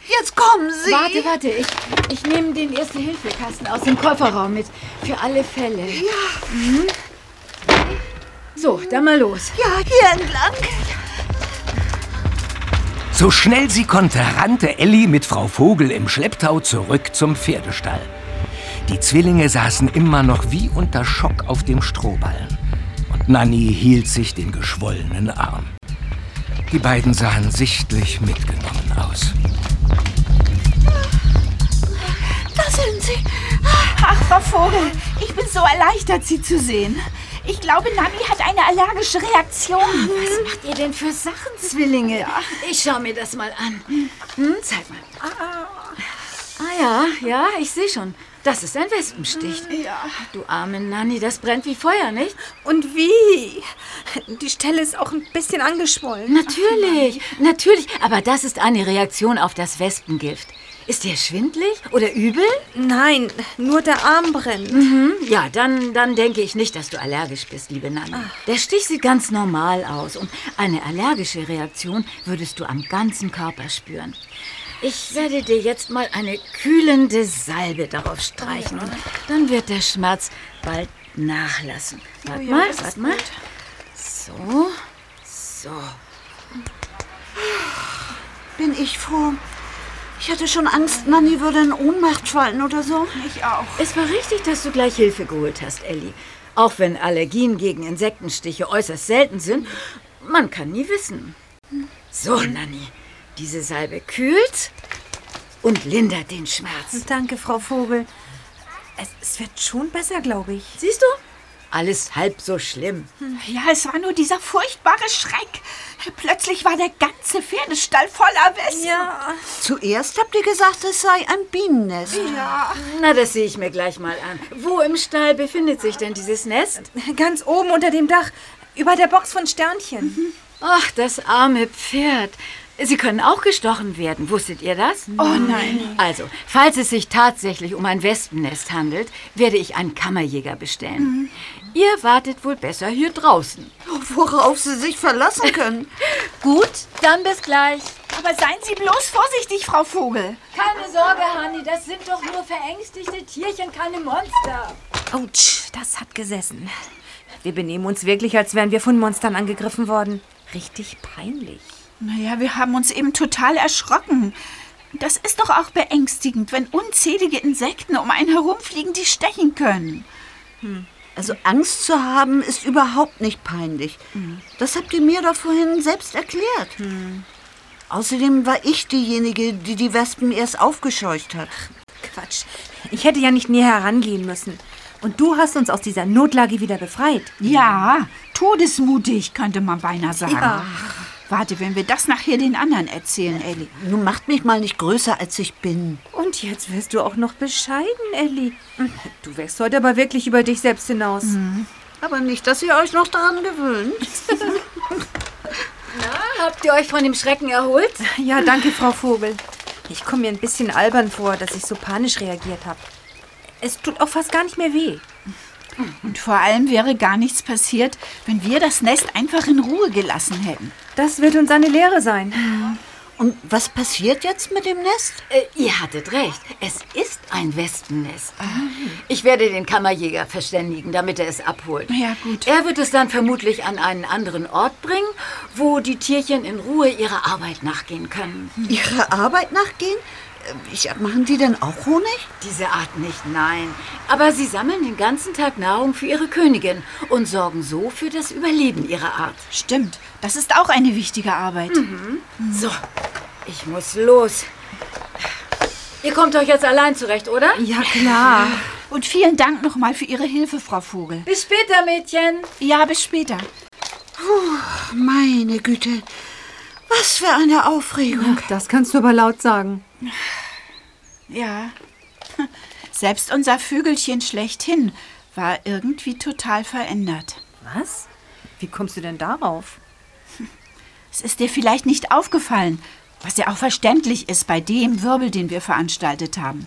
Jetzt kommen Sie. Warte, warte. Ich, ich nehme den Erste-Hilfe-Kasten aus dem Kofferraum mit. Für alle Fälle. Ja. Mhm. So, dann mal los. Ja, hier entlang. So schnell sie konnte, rannte Elli mit Frau Vogel im Schlepptau zurück zum Pferdestall. Die Zwillinge saßen immer noch wie unter Schock auf dem Strohballen. Nanni hielt sich den geschwollenen Arm. Die beiden sahen sichtlich mitgenommen aus. Da sind Sie. Ach, Frau Vogel, ich bin so erleichtert, Sie zu sehen. Ich glaube, Nami hat eine allergische Reaktion. Was macht ihr denn für Sachen, Zwillinge? Ich schau mir das mal an. Hm, zeig mal. Ah ja, ja, ich sehe schon. Das ist ein Wespenstich. Ja. Du arme Nanni, das brennt wie Feuer, nicht? Und wie? Die Stelle ist auch ein bisschen angeschwollen. Natürlich, natürlich. Aber das ist eine Reaktion auf das Wespengift. Ist dir schwindlig oder übel? Nein, nur der Arm brennt. Mhm. Ja, dann, dann denke ich nicht, dass du allergisch bist, liebe Nanni. Der Stich sieht ganz normal aus und eine allergische Reaktion würdest du am ganzen Körper spüren. Ich werde dir jetzt mal eine kühlende Salbe darauf streichen und dann wird der Schmerz bald nachlassen. Warte ja, mal, warte mal. So, so. Bin ich froh. Ich hatte schon Angst, Nanni würde in Ohnmacht fallen oder so. Ich auch. Es war richtig, dass du gleich Hilfe geholt hast, Ellie. Auch wenn Allergien gegen Insektenstiche äußerst selten sind, man kann nie wissen. So, Nanni, diese Salbe kühlt und lindert den Schmerz. Danke, Frau Vogel. Es, es wird schon besser, glaube ich. Siehst du? Alles halb so schlimm. Ja, es war nur dieser furchtbare Schreck. Plötzlich war der ganze Pferdestall voller Wespen. Ja. Zuerst habt ihr gesagt, es sei ein Bienennest. Ja. Na, das sehe ich mir gleich mal an. Wo im Stall befindet sich denn dieses Nest? Ganz oben unter dem Dach, über der Box von Sternchen. Ach, das arme Pferd. Sie können auch gestochen werden. Wusstet ihr das? Oh nein. Also, falls es sich tatsächlich um ein Wespennest handelt, werde ich einen Kammerjäger bestellen. Ihr wartet wohl besser hier draußen. Worauf sie sich verlassen können. *laughs* Gut, dann bis gleich. Aber seien Sie bloß vorsichtig, Frau Vogel. Keine Sorge, Hanni, das sind doch nur verängstigte Tierchen, keine Monster. Autsch, das hat gesessen. Wir benehmen uns wirklich, als wären wir von Monstern angegriffen worden. Richtig peinlich. Naja, wir haben uns eben total erschrocken. Das ist doch auch beängstigend, wenn unzählige Insekten um einen herumfliegen, die stechen können. Also Angst zu haben ist überhaupt nicht peinlich. Das habt ihr mir doch vorhin selbst erklärt. Außerdem war ich diejenige, die die Wespen erst aufgescheucht hat. Quatsch. Ich hätte ja nicht näher herangehen müssen. Und du hast uns aus dieser Notlage wieder befreit. Ja, todesmutig, könnte man beinahe sagen. Ja. Warte, wenn wir das nachher den anderen erzählen, Elli. Nun macht mich mal nicht größer, als ich bin. Und jetzt wirst du auch noch bescheiden, Elli. Du wächst heute aber wirklich über dich selbst hinaus. Aber nicht, dass ihr euch noch daran gewöhnt. *laughs* Na, habt ihr euch von dem Schrecken erholt? Ja, danke, Frau Vogel. Ich komme mir ein bisschen albern vor, dass ich so panisch reagiert habe. Es tut auch fast gar nicht mehr weh. Und vor allem wäre gar nichts passiert, wenn wir das Nest einfach in Ruhe gelassen hätten. Das wird uns eine Lehre sein. Und was passiert jetzt mit dem Nest? Äh, ihr hattet recht. Es ist ein Wespennest. Ich werde den Kammerjäger verständigen, damit er es abholt. Ja, gut. Er wird es dann vermutlich an einen anderen Ort bringen, wo die Tierchen in Ruhe ihrer Arbeit nachgehen können. Ihrer Arbeit nachgehen? Äh, Ich, machen die denn auch Honig? Diese Art nicht, nein. Aber sie sammeln den ganzen Tag Nahrung für ihre Königin und sorgen so für das Überleben ihrer Art. Stimmt, das ist auch eine wichtige Arbeit. So, ich muss los. Ihr kommt euch jetzt allein zurecht, oder? Ja, klar. Und vielen Dank nochmal für Ihre Hilfe, Frau Vogel. Bis später, Mädchen. Ja, bis später. Meine Güte, was für eine Aufregung. Das kannst du aber laut sagen. Ja. Selbst unser Vögelchen schlechthin war irgendwie total verändert. Was? Wie kommst du denn darauf? Es ist dir vielleicht nicht aufgefallen, was ja auch verständlich ist bei dem Wirbel, den wir veranstaltet haben.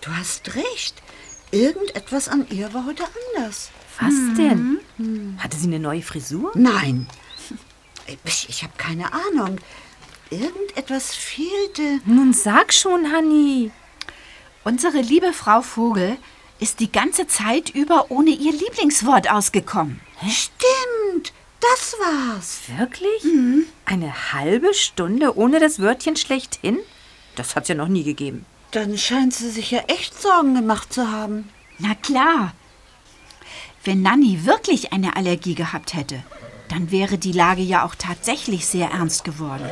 Du hast recht. Irgendetwas an ihr war heute anders. Was denn? Hatte sie eine neue Frisur? Nein. Ich, ich habe keine Ahnung. Irgendetwas fehlte. Nun sag schon, Hanni. Unsere liebe Frau Vogel ist die ganze Zeit über ohne ihr Lieblingswort ausgekommen. Stimmt, das war's. Wirklich? Eine halbe Stunde ohne das Wörtchen schlechthin? Das hat's ja noch nie gegeben. Dann scheint sie sich ja echt Sorgen gemacht zu haben. Na klar. Wenn Nanny wirklich eine Allergie gehabt hätte, dann wäre die Lage ja auch tatsächlich sehr ernst geworden.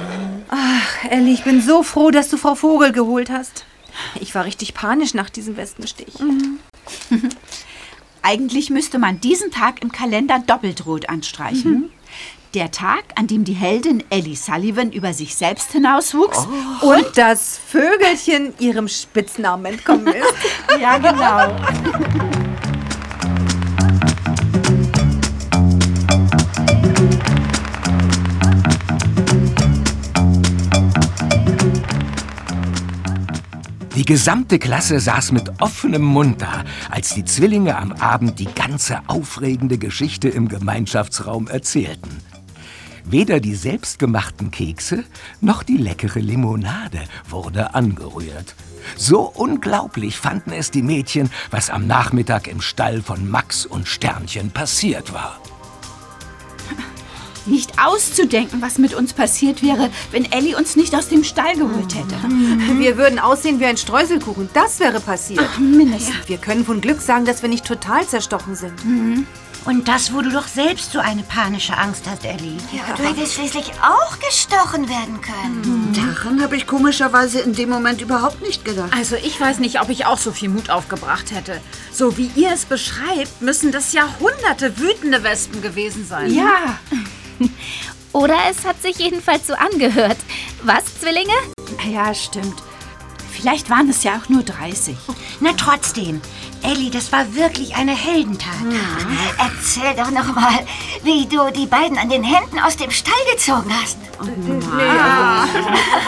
Ach, Elli, ich bin so froh, dass du Frau Vogel geholt hast. Ich war richtig panisch nach diesem Wespenstich. *laughs* Eigentlich müsste man diesen Tag im Kalender doppelt rot anstreichen. Der Tag, an dem die Heldin Ellie Sullivan über sich selbst hinauswuchs. Und das Vögelchen ihrem Spitznamen entkommen ist. *laughs* Ja, genau. *laughs* Die gesamte Klasse saß mit offenem Mund da, als die Zwillinge am Abend die ganze aufregende Geschichte im Gemeinschaftsraum erzählten. Weder die selbstgemachten Kekse noch die leckere Limonade wurde angerührt. So unglaublich fanden es die Mädchen, was am Nachmittag im Stall von Max und Sternchen passiert war. Nicht auszudenken, was mit uns passiert wäre, wenn Ellie uns nicht aus dem Stall geholt hätte. Wir würden aussehen wie ein Streuselkuchen. Das wäre passiert. mindestens. Wir können von Glück sagen, dass wir nicht total zerstochen sind. Und das, wo du doch selbst so eine panische Angst hast, Ellie. Du hättest schließlich auch gestochen werden können. Daran habe ich komischerweise in dem Moment überhaupt nicht gedacht. Also ich weiß nicht, ob ich auch so viel Mut aufgebracht hätte. So wie ihr es beschreibt, müssen das Jahrhunderte wütende Wespen gewesen sein. Ja, Oder es hat sich jedenfalls so angehört. Was, Zwillinge? ja, stimmt. Vielleicht waren es ja auch nur 30. Na trotzdem, Ellie, das war wirklich eine Heldentat. Erzähl doch noch mal, wie du die beiden an den Händen aus dem Stall gezogen hast.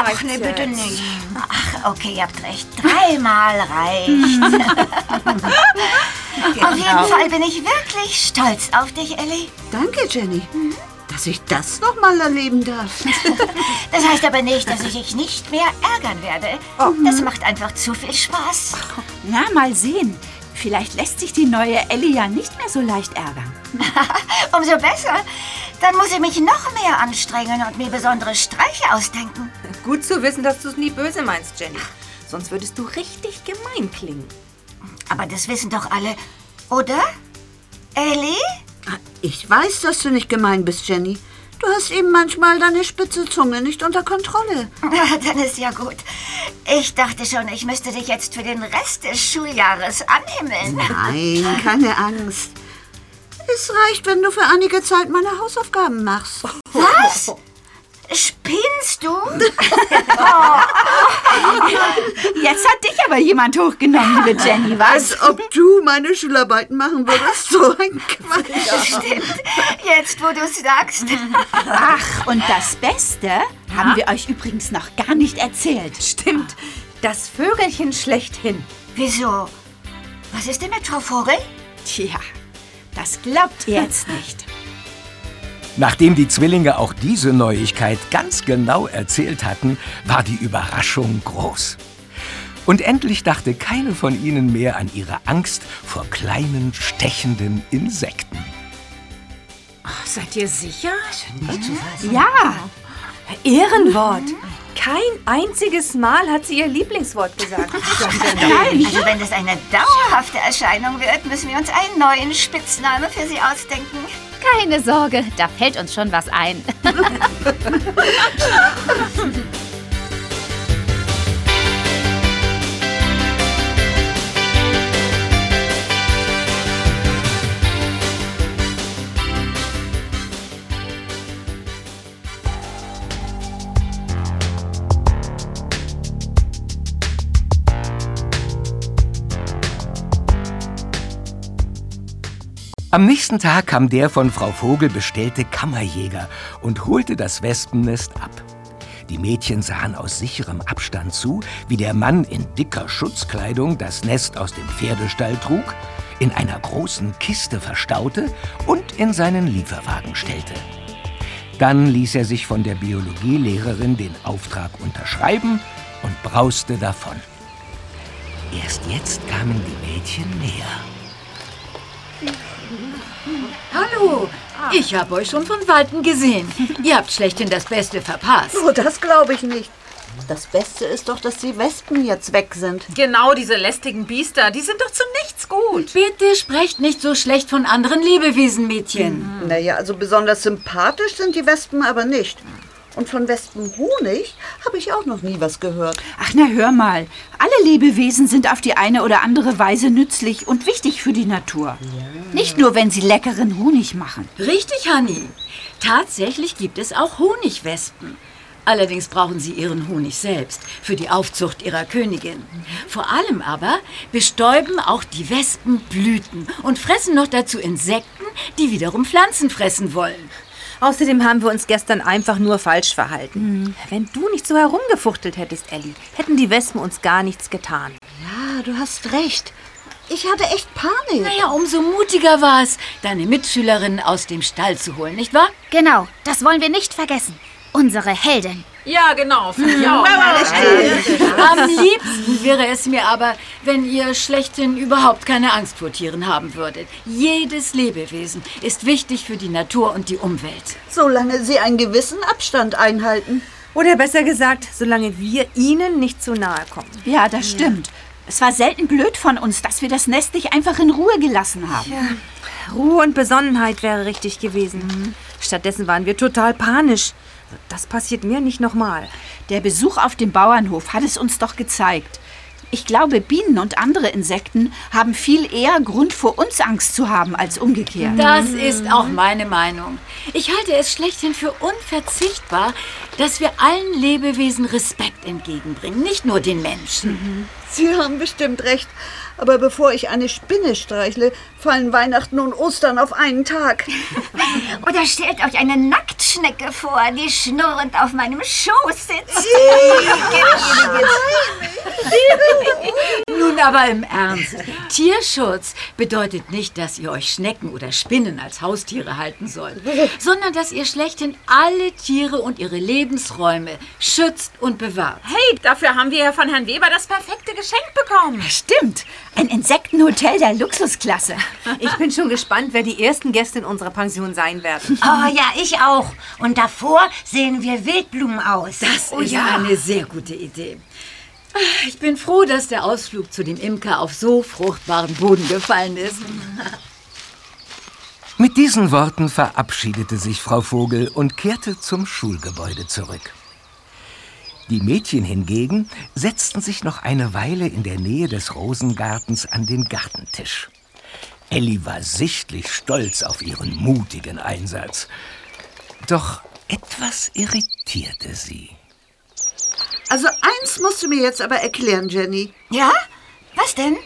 Ach nee, bitte nicht. Ach, okay, ihr habt recht. Dreimal reicht. *laughs* Auf jeden Fall bin ich wirklich stolz auf dich, Ellie. Danke, Jenny, dass ich das noch mal erleben darf. *laughs* Das heißt aber nicht, dass ich dich nicht mehr ärgern werde. Das macht einfach zu viel Spaß. Na, mal sehen. Vielleicht lässt sich die neue Ellie ja nicht mehr so leicht ärgern. *laughs* Umso besser. Dann muss ich mich noch mehr anstrengen und mir besondere Streiche ausdenken. Gut zu wissen, dass du es nie böse meinst, Jenny. Sonst würdest du richtig gemein klingen. Aber das wissen doch alle, oder? Ellie? Ich weiß, dass du nicht gemein bist, Jenny. Du hast eben manchmal deine spitze Zunge nicht unter Kontrolle. Ja, *laughs* dann ist ja gut. Ich dachte schon, ich müsste dich jetzt für den Rest des Schuljahres anhimmeln. Nein, *laughs* keine Angst. Es reicht, wenn du für einige Zeit meine Hausaufgaben machst. Was? *laughs* Spinnst du? *laughs* Jetzt hat dich aber jemand hochgenommen, liebe Jenny, was? Als ob du meine Schularbeiten machen würdest. So ein Quatsch. Stimmt. Jetzt, wo du es sagst. Ach, und das Beste haben wir euch übrigens noch gar nicht erzählt. Stimmt. Das Vögelchen schlechthin. Wieso? Was ist denn mit Frau Vogel? Tja, das glaubt ihr jetzt nicht. Nachdem die Zwillinge auch diese Neuigkeit ganz genau erzählt hatten, war die Überraschung groß. Und endlich dachte keine von ihnen mehr an ihre Angst vor kleinen, stechenden Insekten. Seid ihr sicher? Ja. Ehrenwort. Kein einziges Mal hat sie ihr Lieblingswort gesagt. *laughs* Also wenn das eine dauerhafte Erscheinung wird, müssen wir uns einen neuen Spitznamen für sie ausdenken. Keine Sorge, da fällt uns schon was ein. *laughs* Am nächsten Tag kam der von Frau Vogel bestellte Kammerjäger und holte das Wespennest ab. Die Mädchen sahen aus sicherem Abstand zu, wie der Mann in dicker Schutzkleidung das Nest aus dem Pferdestall trug, in einer großen Kiste verstaute und in seinen Lieferwagen stellte. Dann ließ er sich von der Biologielehrerin den Auftrag unterschreiben und brauste davon. Erst jetzt kamen die Mädchen näher. Hallo, ich habe euch schon von Weitem gesehen. *laughs* Ihr habt schlechthin das Beste verpasst. Oh, das glaube ich nicht. Das Beste ist doch, dass die Wespen jetzt weg sind. Genau, diese lästigen Biester, die sind doch zu nichts gut. Bitte sprecht nicht so schlecht von anderen Lebewesen, Mädchen. Naja, also besonders sympathisch sind die Wespen aber nicht. Und von Wespenhonig habe ich auch noch nie was gehört. Ach na, hör mal. Alle Lebewesen sind auf die eine oder andere Weise nützlich und wichtig für die Natur. Nicht nur, wenn sie leckeren Honig machen. Richtig, Honey. Tatsächlich gibt es auch Honigwespen. Allerdings brauchen sie ihren Honig selbst für die Aufzucht ihrer Königin. Vor allem aber bestäuben auch die Wespen Blüten und fressen noch dazu Insekten, die wiederum Pflanzen fressen wollen. Außerdem haben wir uns gestern einfach nur falsch verhalten. Wenn du nicht so herumgefuchtelt hättest, Ellie, hätten die Wespen uns gar nichts getan. Ja, du hast recht. Ich hatte echt Panik. Naja, umso mutiger war es, deine Mitschülerin aus dem Stall zu holen, nicht wahr? Genau, das wollen wir nicht vergessen. Unsere Heldin. Ja, genau, finde ich auch. Am liebsten wäre es mir aber, wenn ihr schlechthin überhaupt keine Angst vor Tieren haben würdet. Jedes Lebewesen ist wichtig für die Natur und die Umwelt. Solange sie einen gewissen Abstand einhalten. Oder besser gesagt, solange wir ihnen nicht zu nahe kommen. Ja, das stimmt. Es war selten blöd von uns, dass wir das Nest nicht einfach in Ruhe gelassen haben. Ruhe und Besonnenheit wäre richtig gewesen. Stattdessen waren wir total panisch. Das passiert mir nicht nochmal. Der Besuch auf dem Bauernhof hat es uns doch gezeigt. Ich glaube, Bienen und andere Insekten haben viel eher Grund vor uns Angst zu haben als umgekehrt. Das ist auch meine Meinung. Ich halte es schlechthin für unverzichtbar, dass wir allen Lebewesen Respekt entgegenbringen, nicht nur den Menschen. Sie haben bestimmt recht. Aber bevor ich eine Spinne streichle, fallen Weihnachten und Ostern auf einen Tag. *laughs* Oder stellt euch eine Nacktschnecke vor, die schnurrend auf meinem Schoß sitzt. *laughs* *laughs* Nun aber im Ernst. Tierschutz bedeutet nicht, dass ihr euch Schnecken oder Spinnen als Haustiere halten sollt, sondern dass ihr schlechthin alle Tiere und ihre Lebensräume schützt und bewahrt. Hey, dafür haben wir ja von Herrn Weber das perfekte Geschenk bekommen. Stimmt. Ein Insektenhotel der Luxusklasse. Ich bin schon gespannt, wer die ersten Gäste in unserer Pension sein werden. Oh ja, ich auch. Und davor sehen wir Wildblumen aus. Das ist eine sehr gute Idee. Ich bin froh, dass der Ausflug zu dem Imker auf so fruchtbaren Boden gefallen ist. Mit diesen Worten verabschiedete sich Frau Vogel und kehrte zum Schulgebäude zurück. Die Mädchen hingegen setzten sich noch eine Weile in der Nähe des Rosengartens an den Gartentisch. Elli war sichtlich stolz auf ihren mutigen Einsatz. Doch etwas irritierte sie. Also eins musst du mir jetzt aber erklären, Jenny. Ja? Was denn?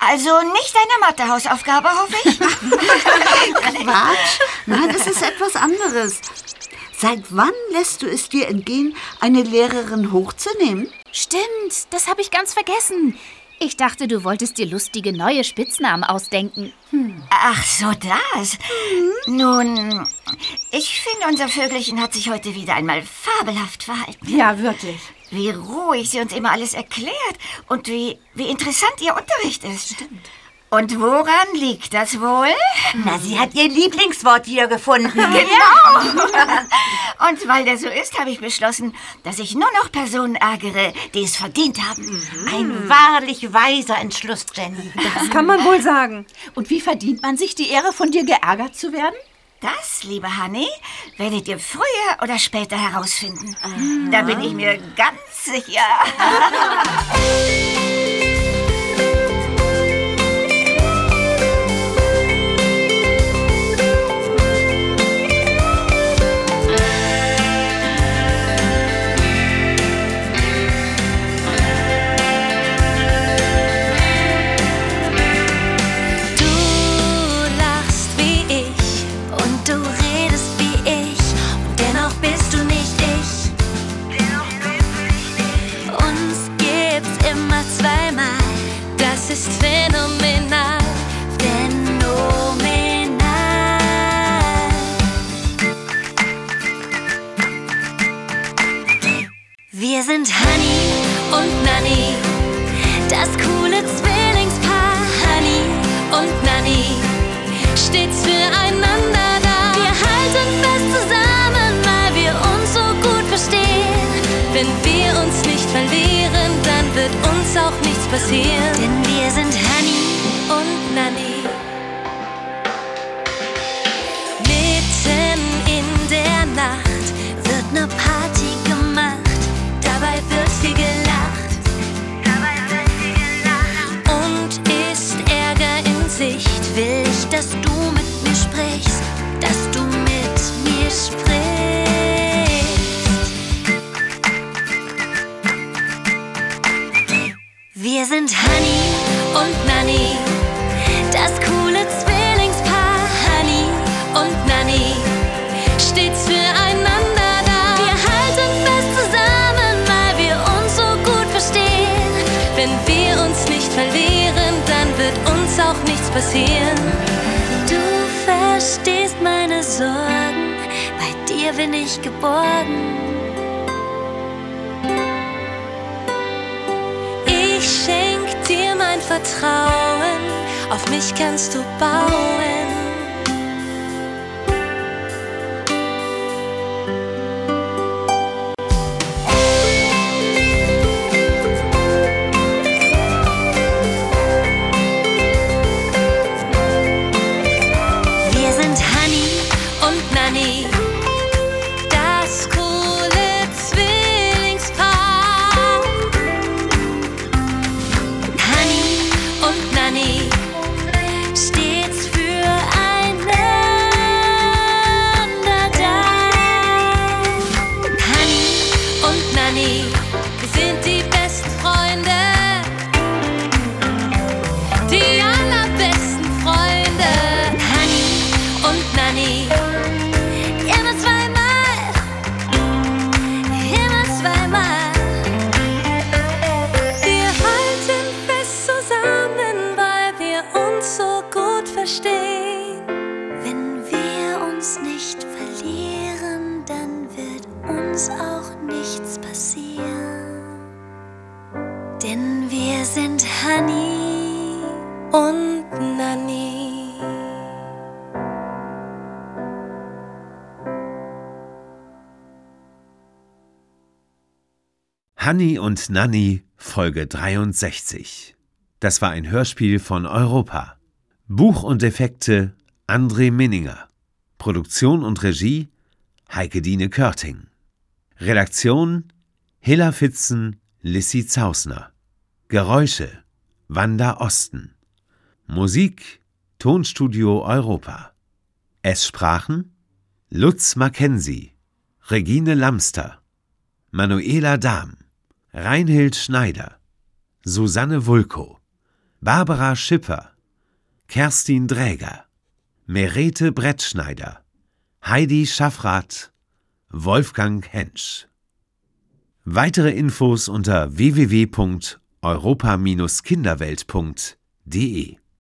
Also nicht deine Mathehausaufgabe, hoffe ich? *laughs* Quatsch. Nein, es ist etwas anderes. Seit wann lässt du es dir entgehen, eine Lehrerin hochzunehmen? Stimmt, das habe ich ganz vergessen. Ich dachte, du wolltest dir lustige neue Spitznamen ausdenken. Ach so, das. Nun, ich finde, unser Vögelchen hat sich heute wieder einmal fabelhaft verhalten. Ja, wirklich. Wie ruhig sie uns immer alles erklärt und wie, wie interessant ihr Unterricht ist. Stimmt. Und woran liegt das wohl? Na, sie hat ihr Lieblingswort wiedergefunden. *laughs* Genau. Und weil das so ist, habe ich beschlossen, dass ich nur noch Personen ärgere, die es verdient haben. Ein wahrlich weiser Entschluss, Jenny. Das kann man wohl sagen. Und wie verdient man sich die Ehre, von dir geärgert zu werden? Das, liebe Honey, werdet ihr früher oder später herausfinden. Da bin ich mir ganz sicher. *laughs* das ist phänomenal, phänomenal. Wir sind Honey und Nanny, das coole Zwillingspaar. Honey und Nanny, stets füreinander da. Wir halten fest zusammen, weil wir uns so gut verstehen. Wenn wir uns nicht verlieren, dann wird uns auch nichts passieren. Denn wir sind Honey und Nanny. Mitten in der Nacht wird ne Party gemacht. Dabei wird viel gelacht. Und ist Ärger in Sicht, will ich, dass du sind Honey und Nanny, das coole Zwillingspaar. Honey und Nanny, stets füreinander da. Wir halten fest zusammen, weil wir uns so gut verstehen. Wenn wir uns nicht verlieren, dann wird uns auch nichts passieren. Du verstehst meine Sorgen, bei dir bin ich geborgen. Vertrauen, auf mich kannst du bauen. Hanni und Nanni, Folge 63. Das war ein Hörspiel von Europa. Buch und Effekte André Minninger. Produktion und Regie Heike Dine Körting. Redaktion Hilla Fitzen, Lissy Zausner. Geräusche Wanda Osten. Musik Tonstudio Europa. Es sprachen Lutz Mackenzie, Regine Lamster, Manuela Dahm, Reinhild Schneider, Susanne Wulko, Barbara Schipper, Kerstin Dräger, Merete Brettschneider, Heidi Schaffrath, Wolfgang Hensch. Weitere Infos unter www.europa.de europa-kinderwelt.de